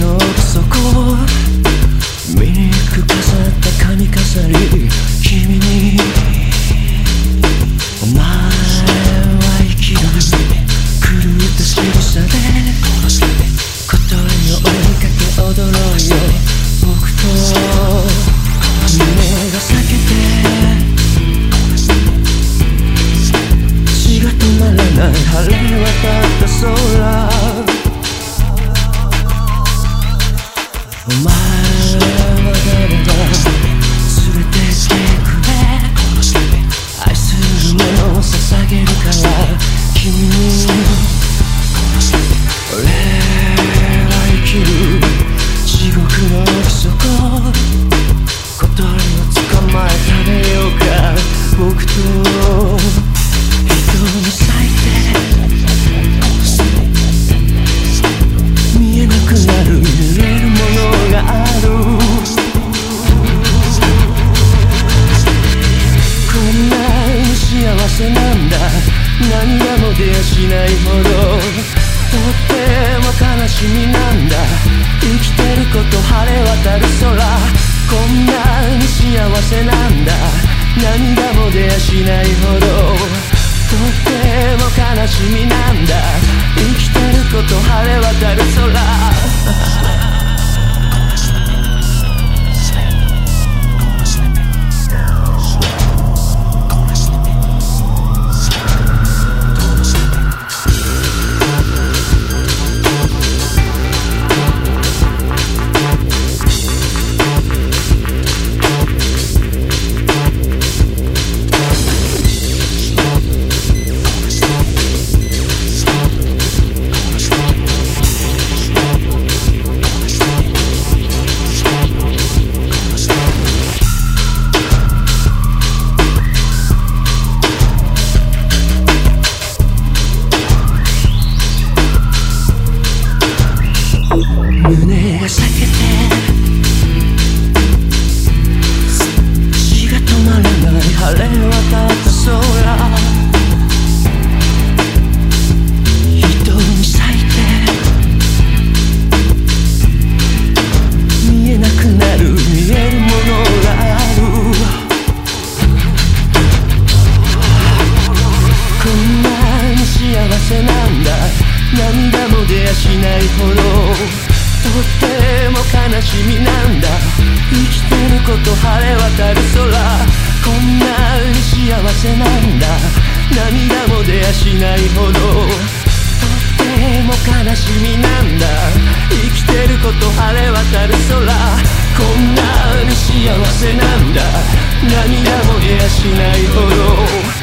の奥底醜く飾った髪飾り君にお前は生きる狂った仕草で答えを追いかけ踊ろうよ僕と胸が裂けて血が止まらない晴れ渡った。空しないほどとっても悲しみなんだ。生きてること晴れ渡る空。こんなに幸せなんだ。涙も出やしないほどとっても悲しみなんだ。生きてること晴れ渡る空。胸が裂けて。血が止まらない晴れ渡った空。人に咲いて。見えなくなる見えるものがある。こんなに幸せなんだ。涙も出やしないほど。とっても悲しみなんだ。生きてること晴れ渡る空。こんなに幸せなんだ。涙も出やしないほど。とっても悲しみなんだ。生きてること晴れ渡る空。こんなに幸せなんだ。涙も出やしないほど。